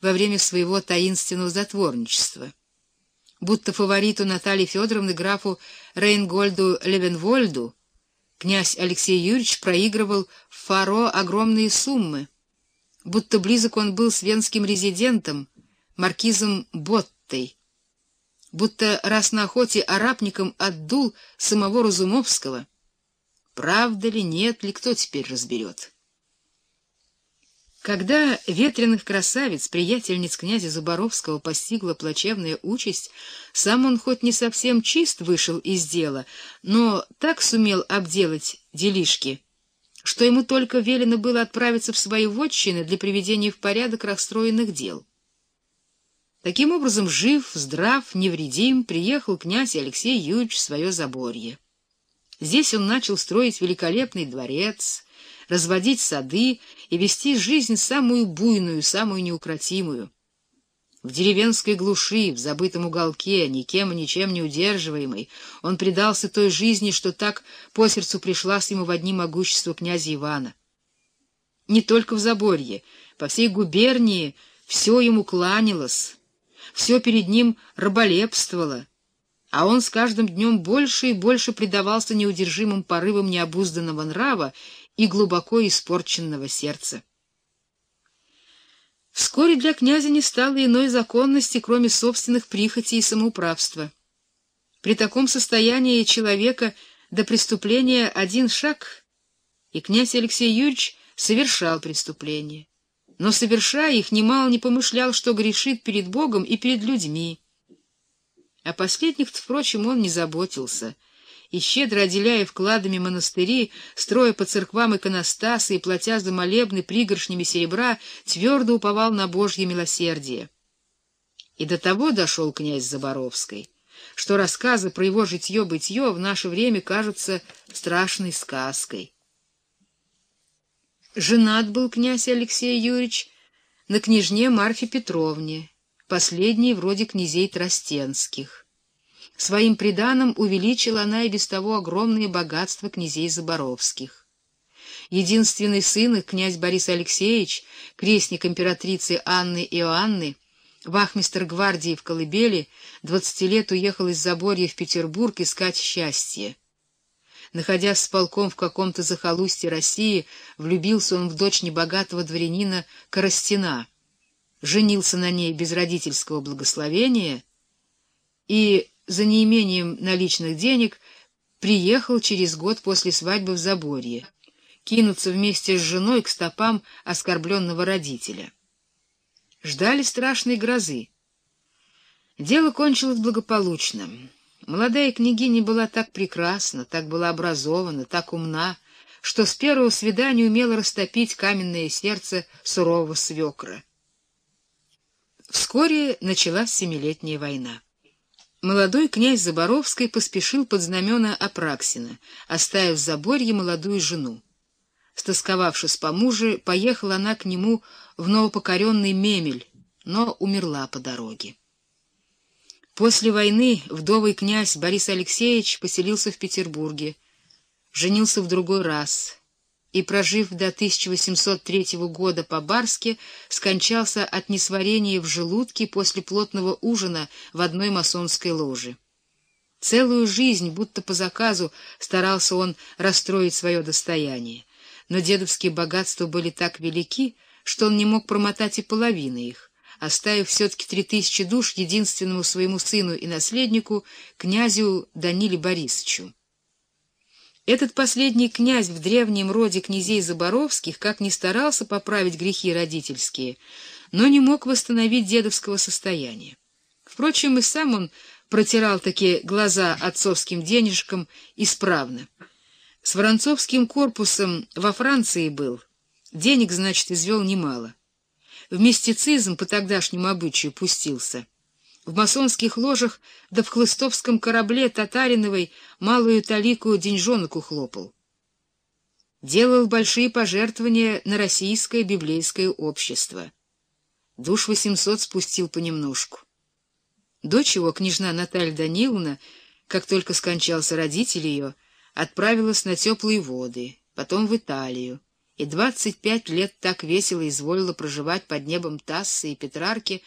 во время своего таинственного затворничества. Будто фавориту Натальи Федоровны графу Рейнгольду Левенвольду князь Алексей Юрьевич проигрывал в Фаро огромные суммы, будто близок он был с венским резидентом, маркизом Боттой, будто раз на охоте арабником отдул самого Разумовского. Правда ли, нет ли, кто теперь разберет? Когда ветреных красавиц, приятельниц князя Зубаровского, постигла плачевная участь, сам он хоть не совсем чист вышел из дела, но так сумел обделать делишки, что ему только велено было отправиться в свои вотчины для приведения в порядок расстроенных дел. Таким образом, жив, здрав, невредим, приехал князь Алексей Юрьевич в свое Заборье. Здесь он начал строить великолепный дворец, разводить сады и вести жизнь самую буйную, самую неукротимую. В деревенской глуши, в забытом уголке, никем и ничем не удерживаемый, он предался той жизни, что так по сердцу пришлась ему в одни могущества князя Ивана. Не только в Заборье, по всей губернии все ему кланялось, все перед ним раболепствовало, а он с каждым днем больше и больше предавался неудержимым порывам необузданного нрава и глубоко испорченного сердца. Вскоре для князя не стало иной законности, кроме собственных прихотей и самоуправства. При таком состоянии человека до преступления один шаг, и князь Алексей Юрьевич совершал преступления. Но, совершая их, немало не помышлял, что грешит перед Богом и перед людьми. О последних, впрочем, он не заботился — и, щедро отделяя вкладами монастыри, строя по церквам иконостасы и платя за молебны пригоршнями серебра, твердо уповал на Божье милосердие. И до того дошел князь Заборовской, что рассказы про его житье-бытье в наше время кажутся страшной сказкой. Женат был князь Алексей Юрьевич на княжне Марфе Петровне, последней вроде князей Тростенских. Своим приданым увеличила она и без того огромные богатства князей Заборовских. Единственный сын их, князь Борис Алексеевич, крестник императрицы Анны Иоанны, вахмистр гвардии в Колыбели, двадцати лет уехал из Заборья в Петербург искать счастье. Находясь с полком в каком-то захолустье России, влюбился он в дочь небогатого дворянина Коростина, женился на ней без родительского благословения и за неимением наличных денег приехал через год после свадьбы в Заборье, кинуться вместе с женой к стопам оскорбленного родителя. Ждали страшной грозы. Дело кончилось благополучно. Молодая княгиня была так прекрасна, так была образована, так умна, что с первого свидания умела растопить каменное сердце сурового свекра. Вскоре началась Семилетняя война. Молодой князь Заборовский поспешил под знамена Апраксина, оставив Заборье молодую жену. Стосковавшись по муже, поехала она к нему в новопокоренный Мемель, но умерла по дороге. После войны вдовый князь Борис Алексеевич поселился в Петербурге, женился в другой раз и, прожив до 1803 года по-барски, скончался от несварения в желудке после плотного ужина в одной масонской ложе. Целую жизнь, будто по заказу, старался он расстроить свое достояние, но дедовские богатства были так велики, что он не мог промотать и половины их, оставив все-таки три тысячи душ единственному своему сыну и наследнику, князю Даниле Борисовичу. Этот последний князь в древнем роде князей Заборовских как ни старался поправить грехи родительские, но не мог восстановить дедовского состояния. Впрочем, и сам он протирал такие глаза отцовским денежкам исправно. С воронцовским корпусом во Франции был, денег, значит, извел немало. В мистицизм по тогдашнему обычаю пустился — в масонских ложах да в хлыстовском корабле Татариновой малую талику деньжонок ухлопал. Делал большие пожертвования на российское библейское общество. Душ восемьсот спустил понемножку. Дочь его, княжна Наталья Даниловна, как только скончался родитель ее, отправилась на теплые воды, потом в Италию, и двадцать пять лет так весело изволила проживать под небом Тассы и Петрарки,